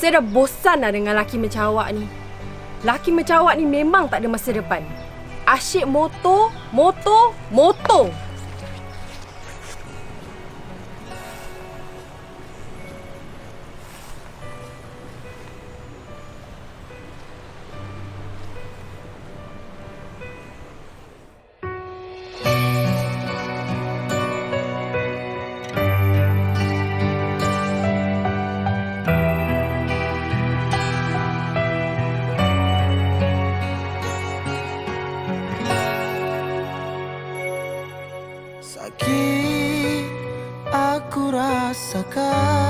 Saya dah bosan dah dengan laki macam awak ni. Laki macam awak ni memang tak ada masa depan. Asyik motor, motor, motor. まさか。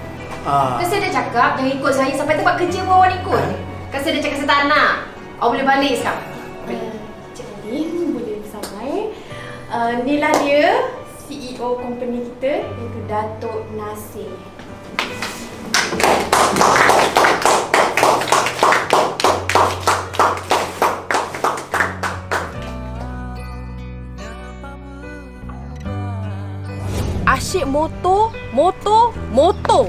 Terus saya dah cakap jangan ikut saya sampai tempat kerja pun awak ikut. Eh? Kan saya dah cakap saya tak nak. Awak boleh balik sekarang. Uh, jadi, boleh sampai. Eh, uh, inilah dia CEO company kita iaitu Datuk Nasir. Asyik motor, motor, motor.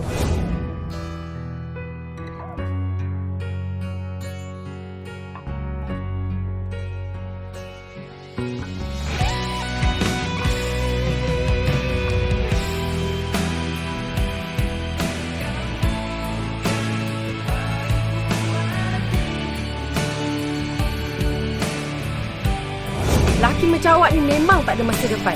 Laki macam awak ni memang tak ada masa depan.